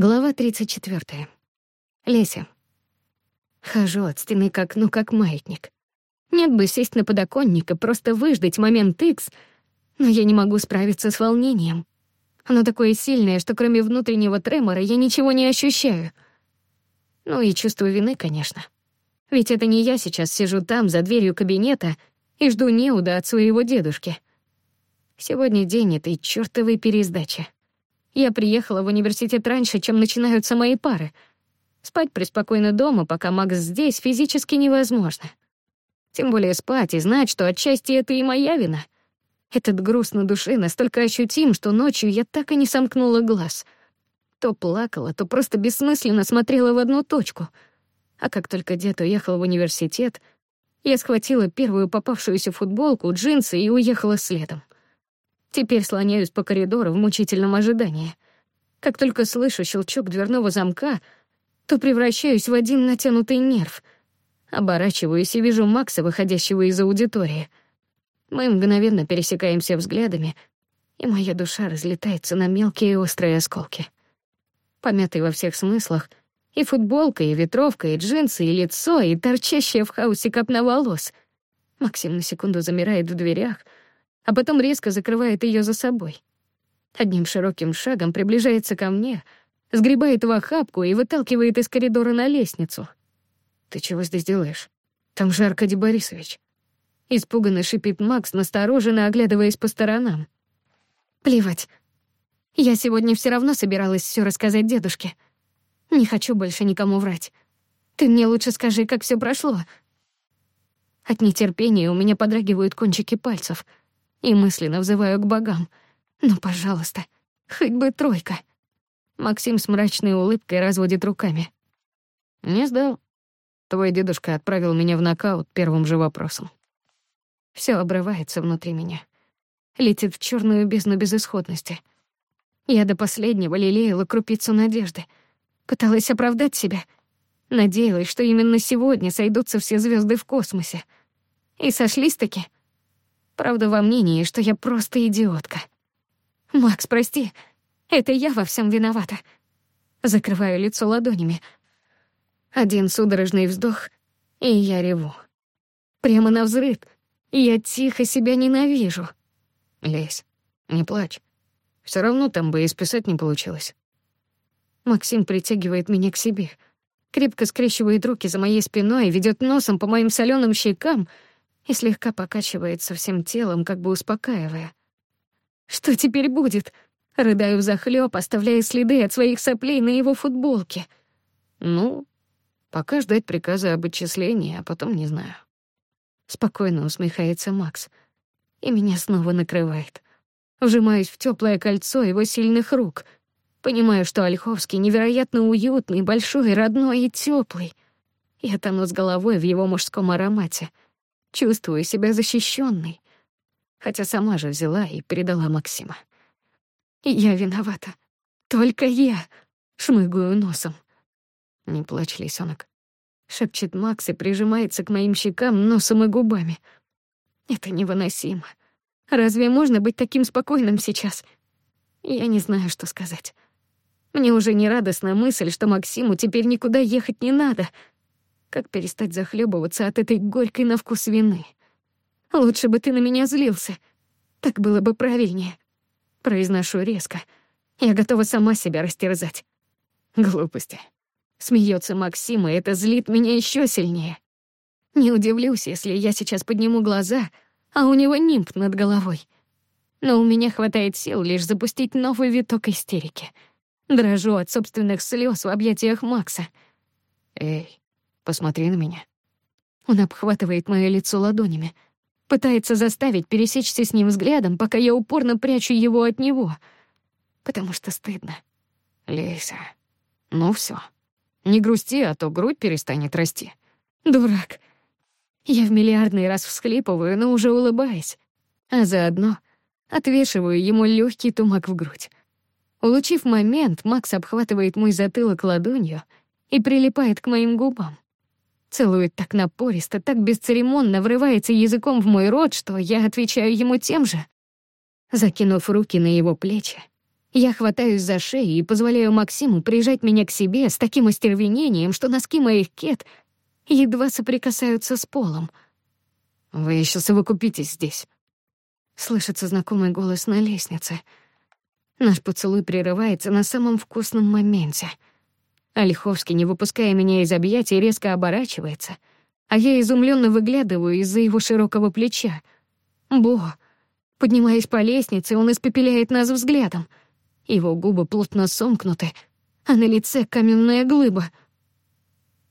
Глава 34. Леся. Хожу от стены к окну, как маятник. Нет бы сесть на подоконник и просто выждать момент X, но я не могу справиться с волнением. Оно такое сильное, что кроме внутреннего тремора я ничего не ощущаю. Ну и чувство вины, конечно. Ведь это не я сейчас сижу там, за дверью кабинета, и жду неуда от своего дедушки. Сегодня день этой чёртовой пересдачи. Я приехала в университет раньше, чем начинаются мои пары. Спать преспокойно дома, пока Макс здесь, физически невозможно. Тем более спать и знать, что отчасти это и моя вина. Этот груз на душе настолько ощутим, что ночью я так и не сомкнула глаз. То плакала, то просто бессмысленно смотрела в одну точку. А как только дед уехал в университет, я схватила первую попавшуюся футболку, джинсы и уехала следом. Теперь слоняюсь по коридору в мучительном ожидании. Как только слышу щелчок дверного замка, то превращаюсь в один натянутый нерв. Оборачиваюсь и вижу Макса, выходящего из аудитории. Мы мгновенно пересекаемся взглядами, и моя душа разлетается на мелкие острые осколки. Помятый во всех смыслах, и футболка, и ветровка, и джинсы, и лицо, и торчащая в хаосе копна волос. Максим на секунду замирает в дверях — а потом резко закрывает ее за собой. Одним широким шагом приближается ко мне, сгребает в охапку и выталкивает из коридора на лестницу. «Ты чего здесь делаешь? Там же Аркадий Борисович». Испуганно шипит Макс, настороженно оглядываясь по сторонам. «Плевать. Я сегодня все равно собиралась все рассказать дедушке. Не хочу больше никому врать. Ты мне лучше и мысленно взываю к богам. «Ну, пожалуйста, хоть бы тройка!» Максим с мрачной улыбкой разводит руками. «Не сдал. Твой дедушка отправил меня в нокаут первым же вопросом. Все обрывается внутри меня. Летит в черную бездну безысходности. Я до последнего лелеяла крупицу надежды. Пыталась оправдать себя. Надеялась, что именно сегодня сойдутся все звезды в космосе. И сошлись-таки — Правда, во мнении, что я просто идиотка. «Макс, прости, это я во всем виновата». Закрываю лицо ладонями. Один судорожный вздох, и я реву. Прямо на взрыв. Я тихо себя ненавижу. Лесь, не плачь. Все равно там бы и списать не получилось. Максим притягивает меня к себе. Крепко скрещивает руки за моей спиной и ведет носом по моим соленым щекам — и слегка покачивается всем телом, как бы успокаивая. «Что теперь будет?» Рыдаю взахлёб, оставляя следы от своих соплей на его футболке. «Ну, пока ждать приказа об отчислении, а потом не знаю». Спокойно усмехается Макс. И меня снова накрывает. Вжимаюсь в тёплое кольцо его сильных рук. Понимаю, что Ольховский невероятно уютный, большой, родной и тёплый. Я тону с головой в его мужском аромате — чувствую себя защищенной, хотя сама же взяла и передала Максима. Я виновата. Только я. Шмыгаю носом. Не плачь, лисенок. Шепчет Макс и прижимается к моим щекам носом и губами. Это невыносимо. Разве можно быть таким спокойным сейчас? Я не знаю, что сказать. Мне уже не радостна мысль, что Максиму теперь никуда ехать не надо — как перестать захлебываться от этой горькой на вкус вины? Лучше бы ты на меня злился. Так было бы правильнее. Произношу резко. Я готова сама себя растерзать. Глупости. Смеется Максим, и это злит меня еще сильнее. Не удивлюсь, если я сейчас подниму глаза, а у него нимб над головой. Но у меня хватает сил лишь запустить новый виток истерики. Дрожу от собственных слез в объятиях Макса. «Эй, Посмотри на меня». Он обхватывает мое лицо ладонями. Пытается заставить пересечься с ним взглядом, пока я упорно прячу его от него. Потому что стыдно. «Лейса, ну все. Не грусти, а то грудь перестанет расти». «Дурак». Я в миллиардный раз всхлипываю, но уже улыбаясь. А заодно отвешиваю ему легкий тумак в грудь. Улучив момент, Макс обхватывает мой затылок ладонью и прилипает к моим губам. Целует так напористо, так бесцеремонно, врывается языком в мой рот, что я отвечаю ему тем же. Закинув руки на его плечи, я хватаюсь за шею и позволяю Максиму прижать меня к себе с таким остервенением, что носки моих кет едва соприкасаются с полом. «Вы еще совокупитесь здесь». Слышится знакомый голос на лестнице. Наш поцелуй прерывается на самом вкусном моменте — Ольховский, а не выпуская меня из объятий, резко оборачивается, а я изумленно выглядываю из-за его широкого плеча. Бо! Поднимаясь по лестнице, он испепеляет нас взглядом. Его губы плотно сомкнуты, а на лице каменная глыба.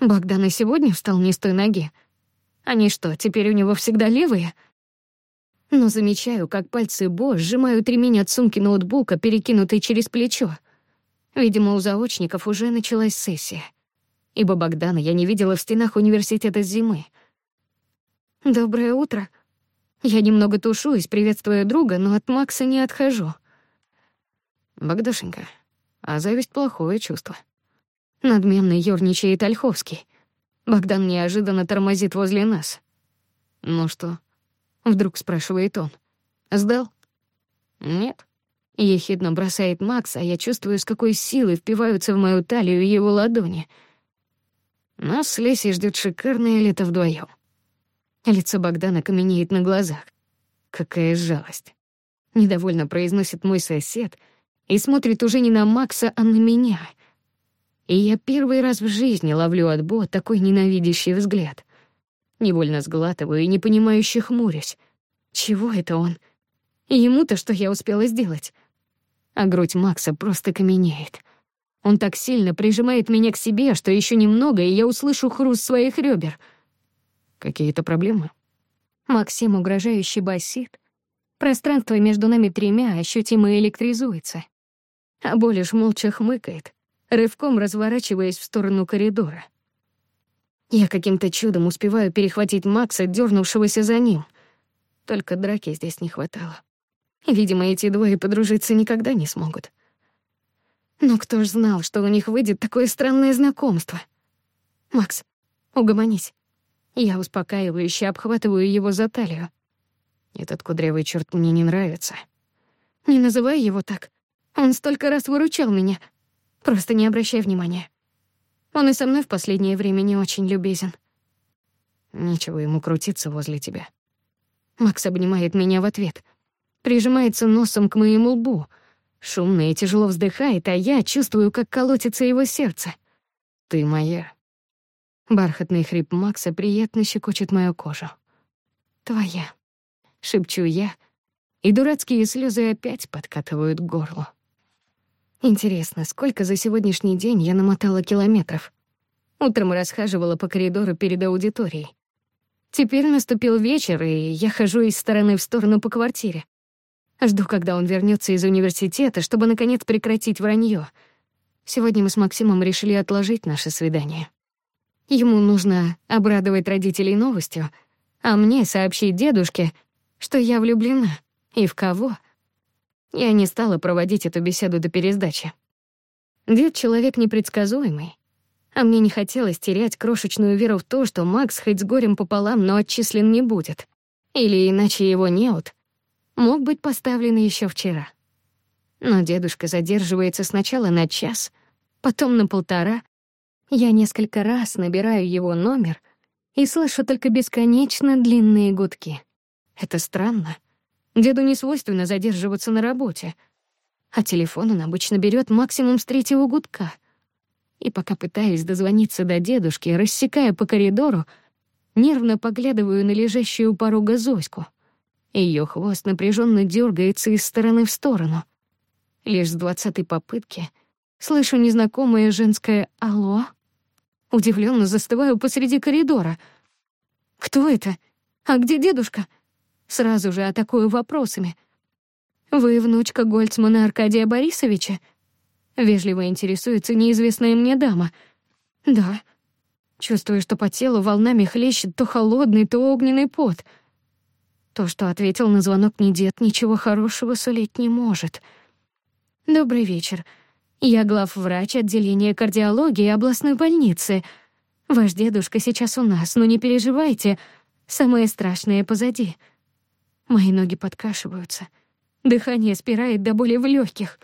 Богдан и сегодня встал не с той ноги. Они что, теперь у него всегда левые? Но замечаю, как пальцы Бо сжимают ремень от сумки ноутбука, перекинутый через плечо. Видимо, у заочников уже началась сессия. Ибо Богдана я не видела в стенах университета с зимы. «Доброе утро. Я немного тушуюсь, приветствую друга, но от Макса не отхожу». «Богдашенька, а зависть — плохое чувство». Надменный ёрничает Ольховский. Богдан неожиданно тормозит возле нас. «Ну что?» — вдруг спрашивает он. «Сдал?» «Нет». Ехидно бросает Макс, а я чувствую, с какой силой впиваются в мою талию его ладони. Нас с Лесей ждёт шикарное лето вдвоем. Лицо Богдана каменеет на глазах. Какая жалость. Недовольно произносит мой сосед и смотрит уже не на Макса, а на меня. И я первый раз в жизни ловлю от Бо такой ненавидящий взгляд. Невольно сглатываю и непонимающе хмурюсь. Чего это он? — ему-то что я успела сделать? А грудь Макса просто каменеет. Он так сильно прижимает меня к себе, что еще немного, и я услышу хруст своих ребер. Какие-то проблемы? Максим угрожающе басит. Пространство между нами тремя ощутимо электризуется. А Болиш молча хмыкает, рывком разворачиваясь в сторону коридора. Я каким-то чудом успеваю перехватить Макса, дернувшегося за ним. Только драки здесь не хватало. Видимо, эти двое подружиться никогда не смогут. Но кто ж знал, что у них выйдет такое странное знакомство? Макс, угомонись. Я успокаивающе обхватываю его за талию. Этот кудрявый черт мне не нравится. Не называй его так. Он столько раз выручал меня. Просто не обращай внимания. Он и со мной в последнее время не очень любезен. Нечего ему крутиться возле тебя. Макс обнимает меня в ответ — прижимается носом к моему лбу, шумно и тяжело вздыхает, а я чувствую, как колотится его сердце. «Ты моя». Бархатный хрип Макса приятно щекочет мою кожу. «Твоя», — шепчу я, и дурацкие слезы опять подкатывают к горлу. Интересно, сколько за сегодняшний день я намотала километров? Утром расхаживала по коридору перед аудиторией. Теперь наступил вечер, и я хожу из стороны в сторону по квартире. Жду, когда он вернется из университета, чтобы, наконец, прекратить вранье. Сегодня мы с Максимом решили отложить наше свидание. Ему нужно обрадовать родителей новостью, а мне сообщить дедушке, что я влюблена и в кого. Я не стала проводить эту беседу до пересдачи. Дед — человек непредсказуемый, а мне не хотелось терять крошечную веру в то, что Макс хоть с горем пополам, но отчислен не будет. Или иначе его неуд — мог быть поставлен еще вчера. Но дедушка задерживается сначала на час, потом на полтора. Я несколько раз набираю его номер и слышу только бесконечно длинные гудки. Это странно. Деду не свойственно задерживаться на работе, а телефон он обычно берет максимум с третьего гудка. И пока пытаюсь дозвониться до дедушки, рассекая по коридору, нервно поглядываю на лежащую у порога Зоську — Её хвост напряжённо дёргается из стороны в сторону. Лишь с двадцатой попытки слышу незнакомое женское «Алло?». Удивлённо застываю посреди коридора. «Кто это? А где дедушка?» Сразу же атакую вопросами. «Вы внучка Гольцмана Аркадия Борисовича?» Вежливо интересуется неизвестная мне дама. «Да». Чувствую, что по телу волнами хлещет то холодный, то огненный пот — То, что ответил на звонок не дед, ничего хорошего сулить не может. «Добрый вечер. Я главврач отделения кардиологии областной больницы. Ваш дедушка сейчас у нас, но не переживайте, самое страшное позади. Мои ноги подкашиваются. Дыхание спирает до боли в легких.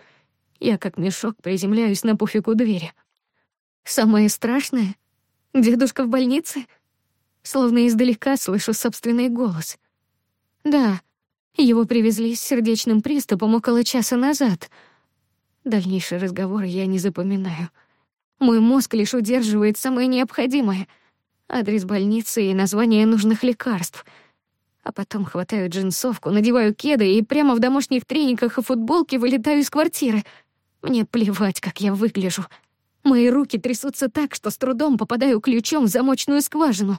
Я как мешок приземляюсь на пуфику двери. Самое страшное — дедушка в больнице? Словно издалека слышу собственный голос. Да, его привезли с сердечным приступом около часа назад. Дальнейший разговор я не запоминаю. Мой мозг лишь удерживает самое необходимое — адрес больницы и название нужных лекарств. А потом хватаю джинсовку, надеваю кеды и прямо в домашних трениках и футболке вылетаю из квартиры. Мне плевать, как я выгляжу. Мои руки трясутся так, что с трудом попадаю ключом в замочную скважину.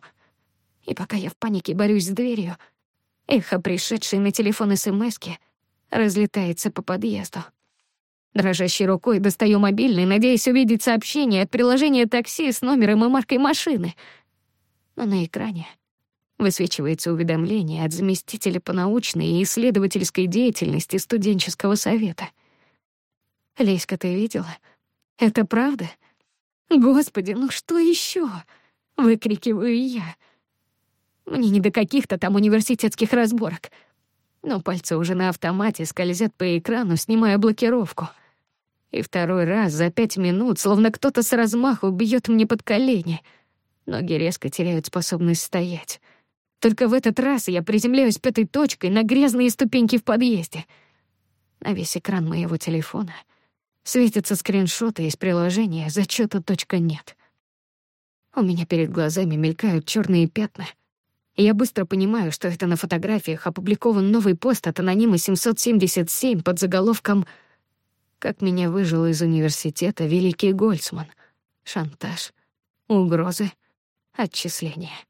И пока я в панике борюсь с дверью — эхо пришедшей на телефон СМСки разлетается по подъезду. Дрожащей рукой достаю мобильный, надеясь увидеть сообщение от приложения такси с номером и маркой машины. Но на экране высвечивается уведомление от заместителя по научной и исследовательской деятельности студенческого совета. «Леська, ты видела? Это правда? Господи, ну что еще? Выкрикиваю я — мне ну, не до каких-то там университетских разборок. Но пальцы уже на автомате скользят по экрану, снимая блокировку. И второй раз за пять минут, словно кто-то с размаху бьет мне под колени. Ноги резко теряют способность стоять. Только в этот раз я приземляюсь пятой точкой на грязные ступеньки в подъезде. На весь экран моего телефона светятся скриншоты из приложения «Зачёта точка нет». У меня перед глазами мелькают черные пятна, я быстро понимаю, что это на фотографиях опубликован новый пост от анонима 777 под заголовком «Как меня выжил из университета великий Гольцман. Шантаж, угрозы, отчисления».